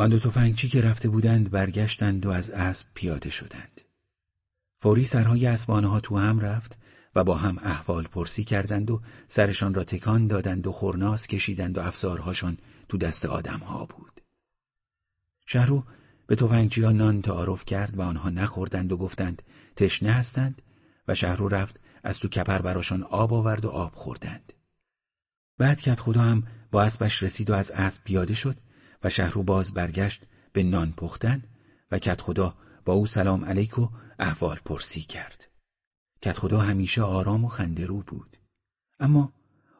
آن دو تفنگچی که رفته بودند برگشتند و از اسب پیاده شدند. فوری سرهای اسبانها تو هم رفت و با هم احوال پرسی کردند و سرشان را تکان دادند و خورناس کشیدند و افسارهاشان تو دست آدمها بود. شهرو به توفنگچی ها نان تعارف کرد و آنها نخوردند و گفتند تشنه هستند و شهرو رفت از تو کپر براشان آب آورد و آب خوردند. بعد کت خدا هم با اسبش رسید و از اسب پیاده شد و شهرو باز برگشت به نان پختن و کت خدا با او سلام علیک و احوال پرسی کرد. کت خدا همیشه آرام و خنده بود. اما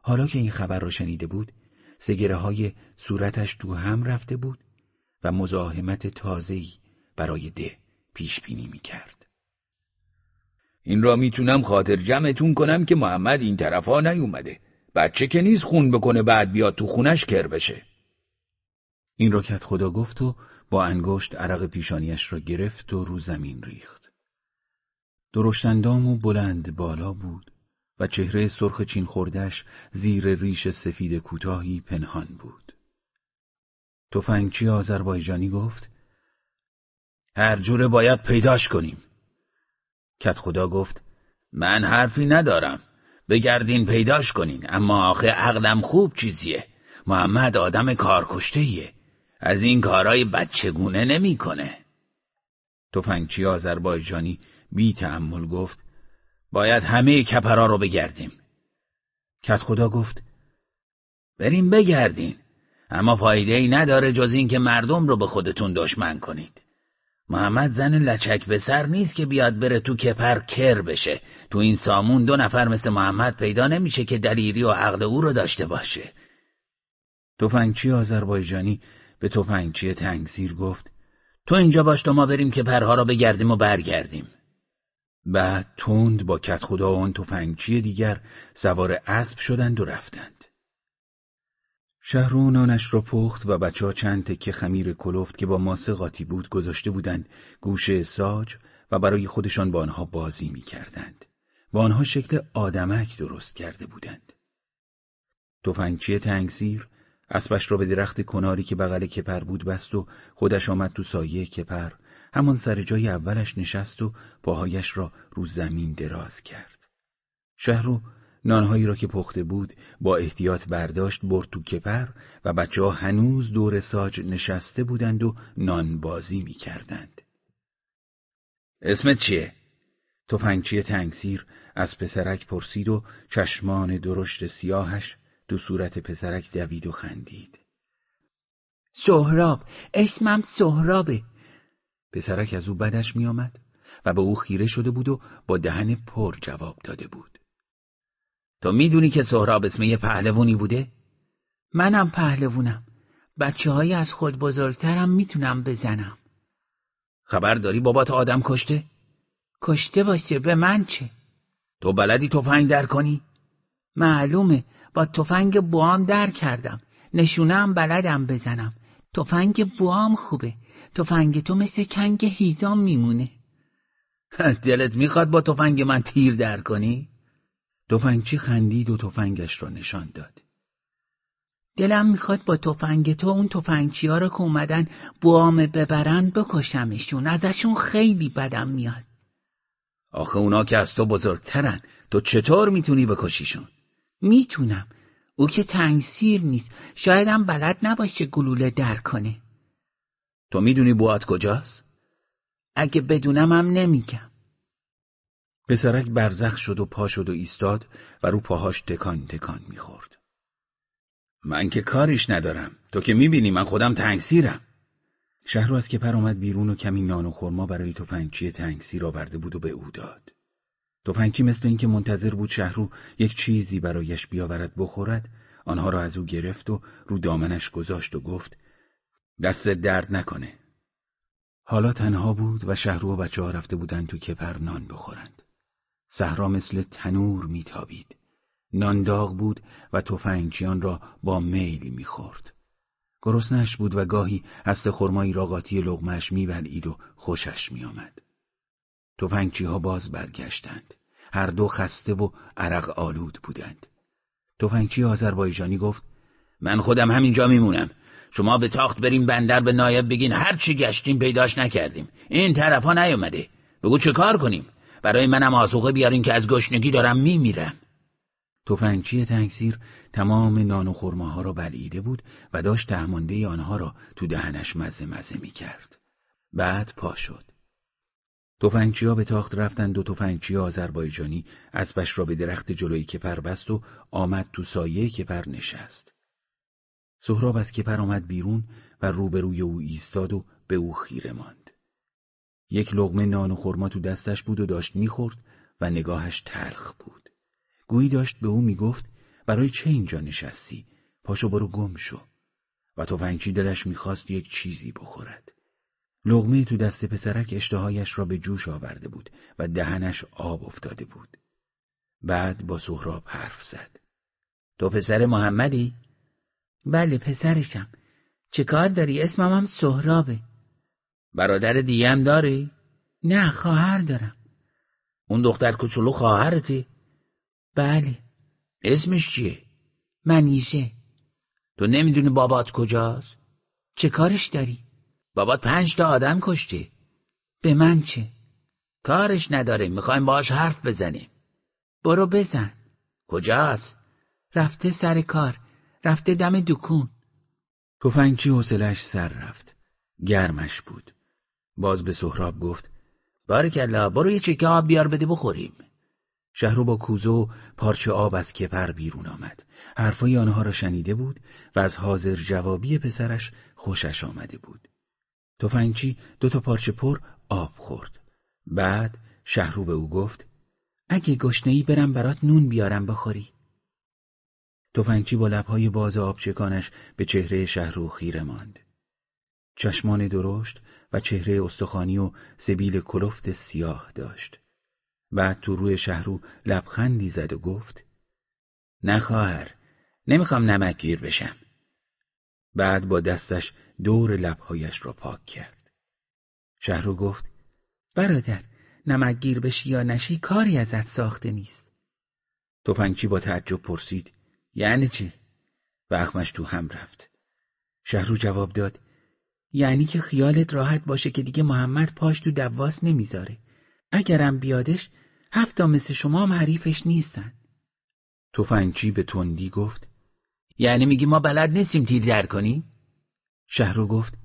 حالا که این خبر را شنیده بود سگره های صورتش تو هم رفته بود و مزاحمت تازه‌ای برای ده پیش بینی می کرد. این را می‌تونم خاطر جمعتون کنم که محمد این طرفا نیومده. بچه که نیست خون بکنه بعد بیاد تو خونش کر بشه. این را کت خدا گفت و با انگشت عرق پیشانیش را گرفت و رو زمین ریخت. درشتندام و بلند بالا بود و چهره سرخ چین خوردش زیر ریش سفید کوتاهی پنهان بود. تفنگچی آذربایجانی گفت هر جوره باید پیداش کنیم. کت خدا گفت من حرفی ندارم. بگردین پیداش کنین اما آخه عقلم خوب چیزیه. محمد آدم کارکشته از این کارای بچگونه نمی‌کنه. تفنگچی آذربایجانی بی تعمل گفت باید همه کپرا رو بگردیم. کت خدا گفت بریم بگردین اما فایده ای نداره جز این که مردم رو به خودتون دشمن کنید. محمد زن لچک به سر نیست که بیاد بره تو کپر کر بشه. تو این سامون دو نفر مثل محمد پیدا نمیشه که دلیری و عقل او رو داشته باشه. تفنگچی آذربایجانی به تفنگچی تنگسیر گفت تو اینجا باش تا ما بریم که پرها را بگردیم و برگردیم. بعد تند با کت خدا و آن تفنگچی دیگر سوار اسب شدند و رفتند. شهرو نانش را پخت و بچه ها چند تکه خمیر کلفت که با ماسه قاطی بود گذاشته بودند گوشه ساج و برای خودشان با آنها بازی می کردند. با آنها شکل آدمک درست کرده بودند. تفنگچی تنگسیر اسبش را به درخت کناری که بغل کپر بود بست و خودش آمد تو سایه کپر همان سر جای اولش نشست و پاهایش را رو زمین دراز کرد. شهرو نانهایی را که پخته بود با احتیاط برداشت برد تو کپر و بچه ها هنوز دور ساج نشسته بودند و نان بازی می کردند. اسمت چیه؟ تفنگچی تنگسیر از پسرک پرسید و چشمان درشت سیاهش دو صورت پسرک دوید و خندید. سهراب اسمم سهرابه پسرک از او بدش میآمد و به او خیره شده بود و با دهن پر جواب داده بود. تو می‌دونی که سهراب اسم یه پهلوونی بوده؟ منم پهلوونم. بچه های از خود بزرگترم می‌تونم بزنم. خبر داری بابات آدم کشته؟ کشته باشه به من چه؟ تو بلدی تفنگ در کنی؟ معلومه با تفنگ بوام در کردم. نشونم بلدم بزنم. تفنگ بوام خوبه. تفنگ تو مثل کنگ هیزام میمونه. دلت می‌خواد با تفنگ من تیر در کنی؟ تفنگچی خندید و تفنگش را نشان داد. دلم می‌خواد با تفنگ تو اون تفنگچی ها رو که اومدن بوام ببرن بکشمشون ازشون خیلی بدم میاد. آخه اونا که از تو بزرگترن تو چطور می‌تونی بکشیشون؟ می‌تونم او که تنگسیر نیست شایدم بلد نباشه گلوله در کنه. تو می‌دونی بوات کجاست؟ اگه بدونم هم نمیگم. پسرک برزخ شد و پا شد و ایستاد و رو پاهاش تکان تکان می‌خورد. من که کاریش ندارم. تو که می‌بینی من خودم تنگسیرم. شهرو از که پر اومد بیرون و کمی نان و خورما برای تفنگچی تنگسیر آورده بود و به او داد. تفنگچی مثل اینکه منتظر بود شهرو یک چیزی برایش بیاورد بخورد، آنها را از او گرفت و رو دامنش گذاشت و گفت دست درد نکنه. حالا تنها بود و شهرو و بچه ها رفته بودند تو کپر نان بخورند. صحرا مثل تنور میتابید. نان داغ بود و تفنگچیان را با میل می‌خورد. گرسنش بود و گاهی هست خرمایی را قاطی لغمش میبلید و خوشش میآمد. تفنگچی ها باز برگشتند. هر دو خسته و عرق آلود بودند. تفنگچی آذربایجانی گفت من خودم همینجا میمونم. شما به تاخت بریم بندر به نایب بگین هر چی گشتیم پیداش نکردیم این طرف ها نیومده بگو چه کار کنیم برای منم آسوقه بیارین که از گشنگی دارم میمیرم تفنگچی تنگسیر تمام نان و خرماها را بلعیده بود و داشت تهمانده آنها را تو دهنش مزه مزه می کرد. بعد پا شد. تفنگچی ها به تاخت رفتند و تفنگچی آذربایجانی اسبش را به درخت جلوی کپر بست و آمد تو سایه کپر نشست. سهراب از کپر آمد بیرون و روبروی او ایستاد و به او خیره ماند. یک لغمه نان و خرما تو دستش بود و داشت می‌خورد و نگاهش تلخ بود. گویی داشت به او می‌گفت برای چه اینجا نشستی؟ پاشو برو گم شو. و تفنگچی دلش می‌خواست یک چیزی بخورد. لغمه تو دست پسرک اشتهایش را به جوش آورده بود و دهنش آب افتاده بود. بعد با سهراب حرف زد. تو پسر محمدی؟ بله پسرشم. چه کار داری؟ اسمم هم سهرابه. برادر دیم داری؟ نه خواهر دارم. اون دختر کوچولو خواهرتی؟ بله. اسمش چیه؟ منیژه. تو نمی‌دونی بابات کجاست؟ چه کارش داری؟ بابات پنج تا آدم کشتی. به من چه؟ کارش نداریم می‌خوایم باهاش حرف بزنیم. برو بزن. کجاست؟ رفته سر کار رفته دم دکون. تفنگچی حوصلش سر رفت. گرمش بود. باز به سهراب گفت بارکلا برو یه چکه آب بیار بده بخوریم. شهرو با کوزو پارچه آب از کپر بیرون آمد. حرفای آنها را شنیده بود و از حاضر جوابی پسرش خوشش آمده بود. تفنگچی دو تا پارچه پر آب خورد. بعد شهرو به او گفت اگه گشنهی برم برات نون بیارم بخوری. تفنگچی با لبهای باز آبچکانش به چهره شهرو خیره ماند. چشمان درشت و چهره استخوانی و سبیل کلفت سیاه داشت. بعد تو روی شهرو لبخندی زد و گفت نه خواهر نمی‌خوام نمک بشم. بعد با دستش دور لبهایش را پاک کرد. شهرو گفت برادر نمکگیر بشی یا نشی کاری ازت ساخته نیست. توفنگچی با تعجب پرسید یعنی چی؟ و اخمش تو هم رفت. شهرو جواب داد یعنی که خیالت راحت باشه که دیگه محمد پاش تو دواس نمی‌ذاره. اگرم بیادش هفتا مثل شما هم حریفش نیستن. توفنگچی به تندی گفت یعنی میگی ما بلد نیستیم تیر در کنیم؟ شهرو گفت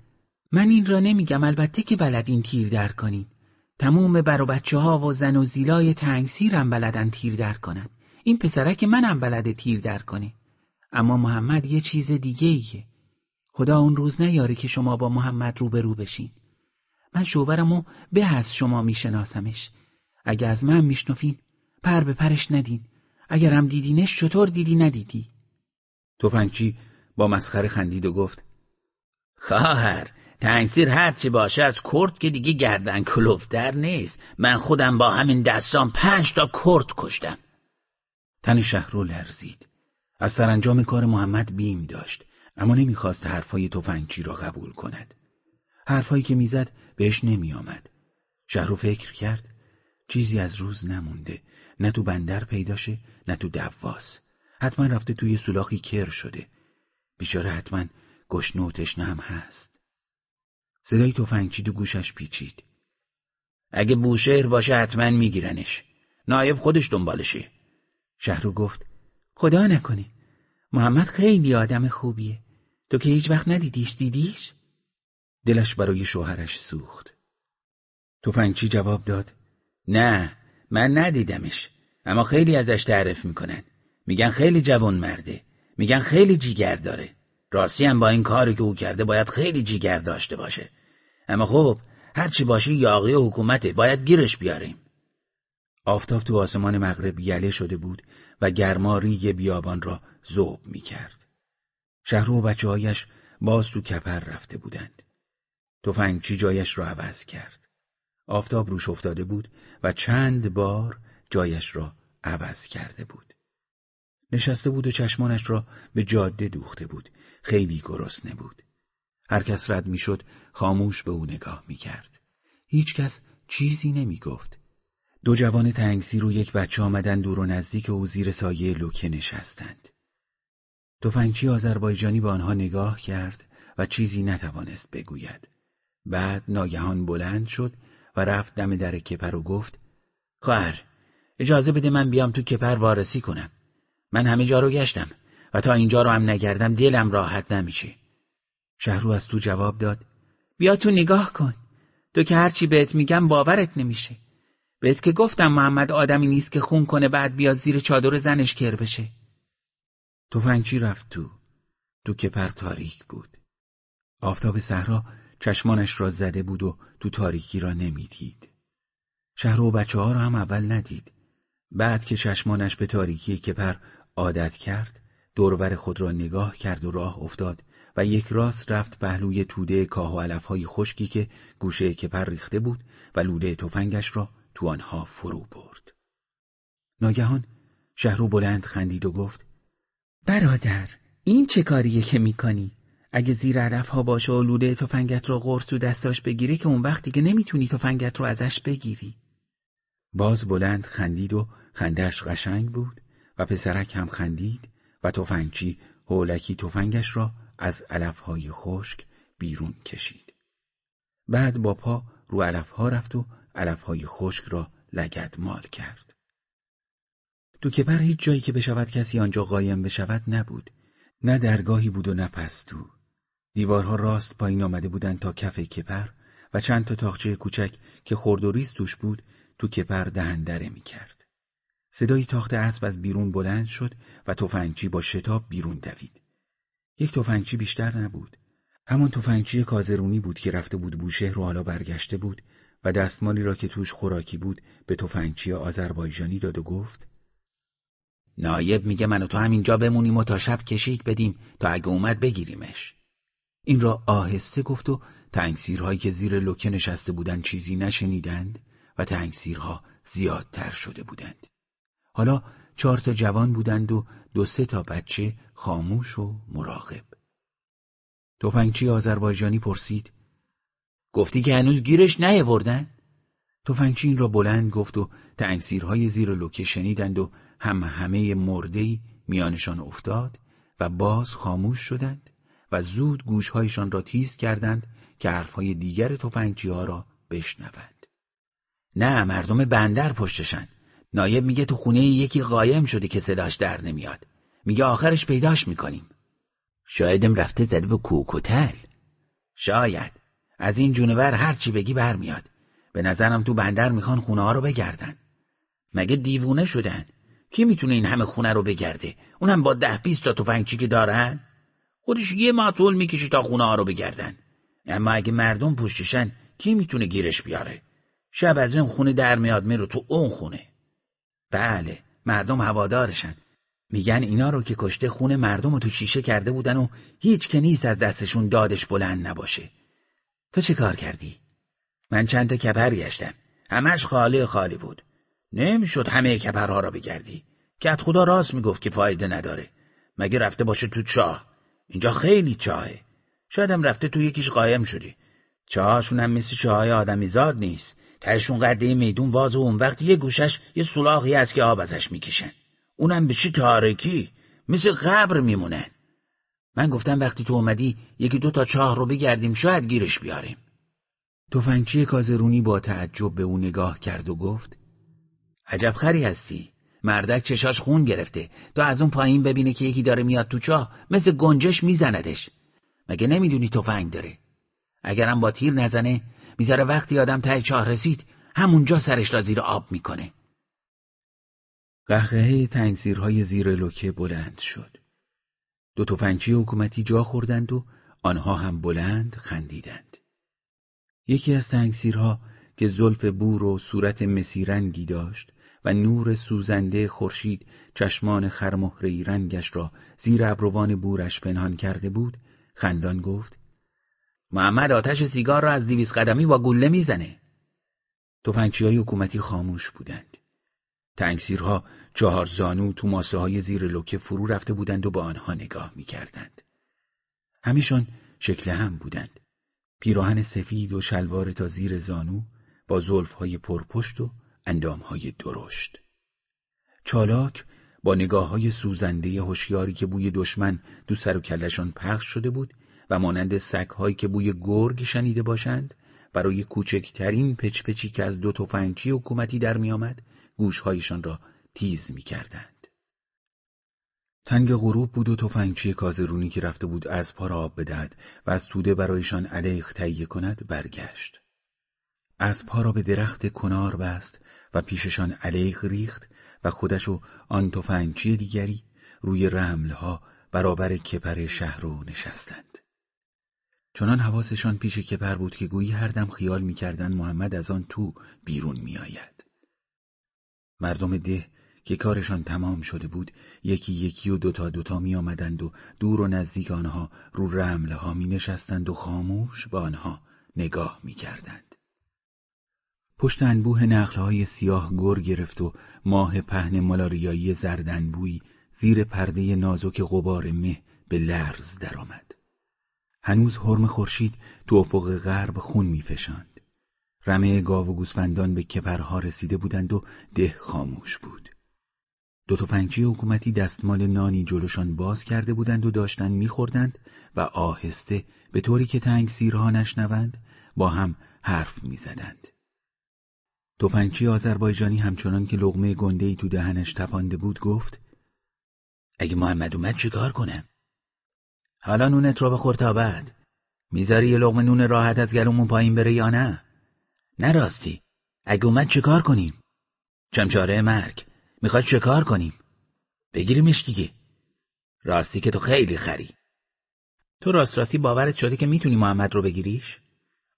من این را نمیگم البته که بلد این تیر در کنیم. تموم بر و بچه ها و زن و زیلای تنگسیرم بلدن تیر در کنن. این پسرک منم بلده تیر در کنه. اما محمد یه چیز دیگه ایه خدا اون روز نیاره که شما با محمد روبرو بشین. من شوورمو به از شما میشناسمش. اگه از من میشنفین پر به پرش ندین. اگرم دیدینش چطور دیدی ندیدی؟ توفنگچی با مسخره خندید و گفت خواهر تنگسیر هرچی باشه از کرد که دیگه گردن کلوفتر نیست. من خودم با همین دستان پنج تا کرد کشتم. تن شهرو لرزید. از سرانجام کار محمد بیم داشت اما نمی‌خواست حرفای تفنگچی را قبول کند. حرفایی که می‌زد بهش نمیآمد. شهرو فکر کرد چیزی از روز نمونده. نه تو بندر پیداشه نه تو دواس. حتما رفته توی سولاخی کر شده. بیچاره حتما گشنه و تشنه هم هست. صدای تفنگچی دو گوشش پیچید. اگه بوشهر باشه حتما میگیرنش. نایب خودش دنبالشه. شهرو گفت خدا نکنه. محمد خیلی آدم خوبیه. تو که هیچ وقت ندیدیش دیدیش؟ دلش برای شوهرش سوخت. تفنگچی جواب داد؟ نه من ندیدمش. اما خیلی ازش تعریف می‌کنن. میگن خیلی جوان مرده میگن خیلی جیگر داره راستی هم با این کاری که او کرده باید خیلی جیگر داشته باشه اما خب هرچی باشه یاقی حکومته باید گیرش بیاریم آفتاب تو آسمان مغرب یله شده بود و گرما ریگ بیابان را زوب می کرد. و بچه هایش باز تو کپر رفته بودند. تفنگچی جایش را عوض کرد. آفتاب روش افتاده بود و چند بار جایش را عوض کرده بود. نشسته بود و چشمانش را به جاده دوخته بود خیلی گرسنه بود. هر کس رد می‌شد خاموش به او نگاه می‌کرد. هیچ کس چیزی نمی گفت. دو جوان تنگسیر و یک بچه آمدن دور و نزدیک او زیر سایه لوکه نشستند. تفنگچی آذربایجانی به آنها نگاه کرد و چیزی نتوانست بگوید. بعد ناگهان بلند شد و رفت دم در کپر و گفت خواهر اجازه بده من بیام تو کپر وارسی کنم. من همه جا رو گشتم و تا اینجا رو هم نگردم دلم راحت نمیشه. شهرو از تو جواب داد بیا تو نگاه کن. تو که هرچی بهت میگم باورت نمیشه. بهت که گفتم محمد آدمی نیست که خون کنه بعد بیاد زیر چادر زنش کر بشه. تفنگچی رفت تو. تو کپر تاریک بود. آفتاب صحرا چشمانش را زده بود و تو تاریکی را نمی‌دید. شهر و بچه ها را هم اول ندید. بعد که چشمانش به تاریکی کپر عادت کرد، دورور خود را نگاه کرد و راه افتاد و یک راست رفت پهلوی توده کاه و علفهای خشکی که گوشه کپر ریخته بود و لوله تفنگش را تو آنها فرو برد. ناگهان شهرو بلند خندید و گفت برادر این چه کاریه که می‌کنی؟ اگه زیر علف ها باشه و لوله تفنگت رو قرص تو دستاش بگیری که اون وقت دیگه نمی‌تونی تفنگت رو ازش بگیری. باز بلند خندید و خندش قشنگ بود و پسرک هم خندید و تفنگچی هولکی تفنگش را از علفهای خشک بیرون کشید. بعد با پا رو علفها رفت و علفهای خشک را لگد مال کرد. تو کپر هیچ جایی که بشود کسی آنجا قایم بشود نبود. نه درگاهی بود و نه پستو. دیوارها راست پایین آمده بودند تا کف کپر و چند تا تاخچه کوچک که خرد و ریز توش بود تو کپر دهندره می کرد. صدای تاخت اسب از بیرون بلند شد و تفنگچی با شتاب بیرون دوید. یک تفنگچی بیشتر نبود. همان تفنگچی کازرونی بود که رفته بود بوشهر رو حالا برگشته بود و دستمالی را که توش خوراکی بود به تفنگچی آذربایجانی داد و گفت نایب میگه من و تو همینجا بمونیم و تا شب کشیک بدیم تا اگه اومد بگیریمش. این را آهسته گفت و تنگسیرهایی که زیر لکه نشسته بودند چیزی نشنیدند و تنگسیرها زیادتر شده بودند. حالا چهار تا جوان بودند و دو سه تا بچه خاموش و مراقب. تفنگچی آذربایجانی پرسید گفتی که هنوز گیرش بردن؟ تفنگچی این را بلند گفت و تنگسیرهای زیر لکه شنیدند و هم همه مردهی میانشان افتاد و باز خاموش شدند و زود گوشهایشان را تیز کردند که حرفهای دیگر تفنگچی ها را بشنوند. نه مردم بندر پشتشن. نایب میگه تو خونه یکی قایم شده که صداش در نمیاد. میگه آخرش پیداش می‌کنیم. شایدم رفته زده به کوکوتل. شاید. از این جونور هر چی بگی برمیاد. به نظرم تو بندر می‌خوان خونه ها رو بگردن. مگه دیوونه شدن؟ کی می‌تونه این همه خونه رو بگرده؟ اونم با ده بیست تا تفنگچی که دارن؟ خودش یه ماتول می‌کشه تا خونه ها رو بگردن. اما اگه مردم پشتشن کی می‌تونه گیرش بیاره؟ شب از این خونه در میاد میرو تو اون خونه. بله مردم هوادارشن. میگن اینا رو که کشته خونه مردم رو تو شیشه کرده بودن و هیچ که نیست از دستشون دادش بلند نباشه. تو چه کار کردی؟ من چند تا کپر گشتم. همش خالی خالی بود. نمی‌شد همه کپرها را بگردی. کت خدا راست می‌گفت که فایده نداره. مگه رفته باشه تو چاه؟ اینجا خیلی چاهه. شایدم رفته تو یکیش قایم شدی. چاهاشون هم مثل چاهای آدمیزاد نیست. ترشون قده میدون واز و اون وقت یه گوشش یه سولاخی هست که آب ازش می‌کشن. اونم به چی تارکی مثل قبر میمونن. من گفتم وقتی تو اومدی یکی دو تا چاه رو بگردیم شاید گیرش بیاریم. تفنگچی کازرونی با تعجب به او نگاه کرد و گفت عجب خری هستی. مردک چشاش خون گرفته. تو از اون پایین ببینه که یکی داره میاد تو چاه مثل گنجش میزندش. مگه نمی‌دونی تفنگ داره؟ اگرم با تیر نزنه می‌ذاره وقتی آدم ته چاه رسید همونجا سرش را زیر آب می‌کنه. قهقهه تنگزیرهای زیر لکه بلند شد. دو تفنگچی حکومتی جا خوردند و آنها هم بلند خندیدند. یکی از تنگسیرها که زلف بور و صورت مسیرنگی داشت و نور سوزنده خورشید چشمان خرمهرهی رنگش را زیر ابروان بورش پنهان کرده بود خندان گفت محمد آتش سیگار را از دیویس قدمی با گله می‌زنه. تفنگچی های حکومتی خاموش بودند. تنگسیرها چهار زانو تو ماسه های زیر لکه فرو رفته بودند و با آنها نگاه می‌کردند. همیشان شکل هم بودند. پیراهن سفید و شلوار تا زیر زانو با زلف های پرپشت و اندام های درشت. چالاک با نگاه های سوزنده هوشیاری که بوی دشمن دو سر و کلشان پخش شده بود و مانند سگهایی که بوی گرگ شنیده باشند برای کوچکترین پچپچی که از دو تفنگچی حکومتی در میآمد گوشهایشان را تیز می‌کردند. تنگ غروب بود و تفنگچی کازرونی که رفته بود از پا را آب بدهد و از توده برایشان علیق تهیه کند برگشت. از پا را به درخت کنار بست و پیششان علیق ریخت و خودش و آن تفنگچی دیگری روی رملها برابر کپر شهر رو نشستند. چنان حواسشان پیش کپر بود که گویی هر دم خیال می‌کردند محمد از آن تو بیرون میآید. مردم ده که کارشان تمام شده بود یکی یکی و دوتا دوتا می آمدند و دور و نزدیک آنها رو رمله ها می نشستند و خاموش با آنها نگاه می کردند. پشت انبوه نخلهای سیاه گر گرفت و ماه پهن مالاریایی زردنبویی زیر پرده نازک غبار مه به لرز درآمد. هنوز حرم خورشید تو افق غرب خون میفشاند. رمه گاو و گوسفندان به کپرها رسیده بودند و ده خاموش بود. دو تفنگچی حکومتی دستمال نانی جلوشان باز کرده بودند و داشتند میخوردند و آهسته به طوری که تنگ سیرها نشنوند با هم حرف می‌زدند. تفنگچی آذربایجانی همچنان که لغمه گنده ای تو دهنش تپانده بود گفت اگه محمد اومد چیکار کنم؟ حالا نونت رو بخور تا بعد می‌ذاری یه لغمه نون راحت از گلومون پایین بره یا نه؟ نه راستی اگه اومد چیکار کنیم؟ چمچاره مرگ می‌خواد چیکار کنیم؟ بگیریمش دیگه راستی که تو خیلی خری تو راست راستی باورت شده که می‌تونی محمد رو بگیریش؟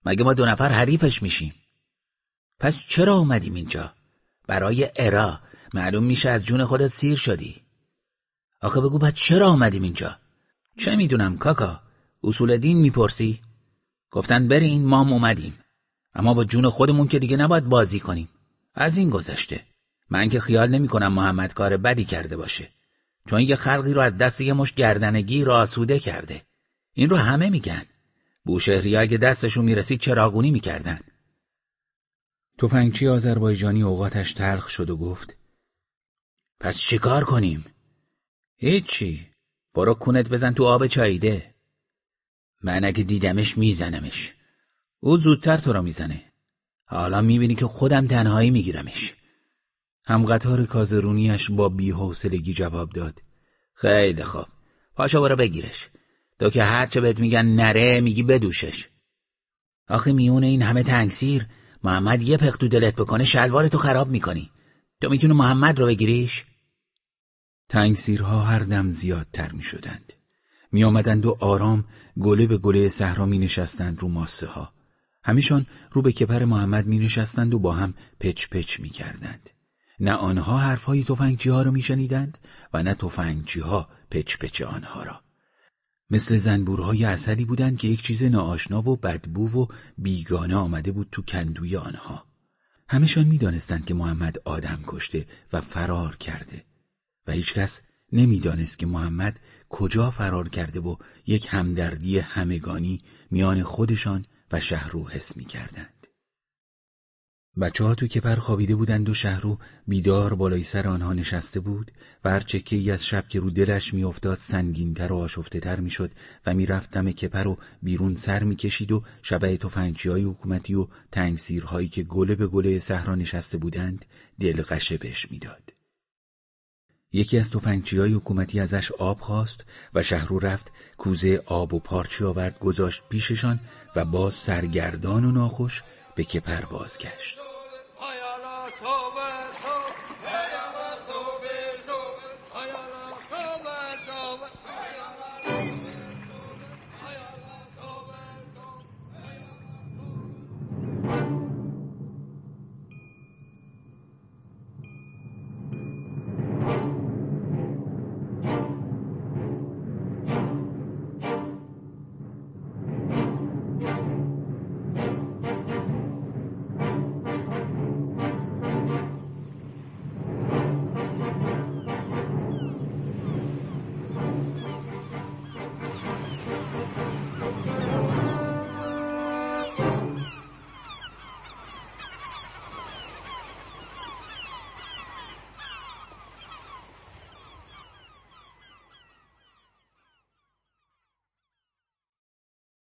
مگه ما دو نفر حریفش میشیم پس چرا اومدیم اینجا؟ برای ارا معلوم میشه از جون خودت سیر شدی آخه بگو بعد چرا آمدیم اینجا؟ چه می‌دونم کاکا؟ اصول دین می‌پرسی؟ گفتن برین ما اومدیم. اما با جون خودمون که دیگه نباید بازی کنیم. از این گذشته. من که خیال نمی کنم محمد کار بدی کرده باشه. چون یه خلقی رو از دست یه مش گردنگی را آسوده کرده. این رو همه میگن. بوشهری اگه دستشون می‌رسید چراغونی می‌کردن. توفنگچی آذربایجانی اوقاتش تلخ شد و گفت پس چیکار کنیم؟ هیچی. برو کونت بزن تو آب چاییده. من اگه دیدمش میزنمش. او زودتر تو را می‌زنه. حالا می‌بینی که خودم تنهایی میگیرمش. هم قطار کازرونیش با بیحوصلگی جواب داد. خیلی خوب. پاشا برو بگیرش. تو که هرچه بهت میگن نره میگی بدوشش. آخه میون این همه تنگسیر محمد یه پخ تو دلت بکنه شلوارتو خراب می‌کنی. تو می‌تونی محمد رو بگیریش؟ تنگسیرها هر دم زیادتر می شدند. می آمدند و آرام گله به گله صحرا می نشستند رو ماسه ها. همیشان رو به کپر محمد می نشستند و با هم پچ پچ می کردند. نه آنها حرفهای توفنگچی ها را می شنیدند و نه توفنگچی ها پچ پچ آنها را. مثل زنبورهای اثری بودند که یک چیز ناآشنا و بدبو و بیگانه آمده بود تو کندوی آنها. همیشان می دانستند که محمد آدم کشته و فرار کرده. و هیچکس نمی‌دانست که محمد کجا فرار کرده و یک همدردی همگانی میان خودشان و شهرو حس می کردند. بچه ها تو کپر خوابیده بودند و شهرو بیدار بالای سر آنها نشسته بود و هر چکه ای از شب که رو دلش میافتاد سنگینتر و تر می‌شد و می‌رفت دم کپر و بیرون سر می‌کشید و شبه تفنگچی های حکومتی و تنگسیرهایی که گله به گله صحرا نشسته بودند دلغشه بهش می‌داد. یکی از های حکومتی ازش آب خواست و شهرو رفت کوزه آب و پارچی آورد گذاشت پیششان و باز سرگردان و ناخوش به کپر بازگشت.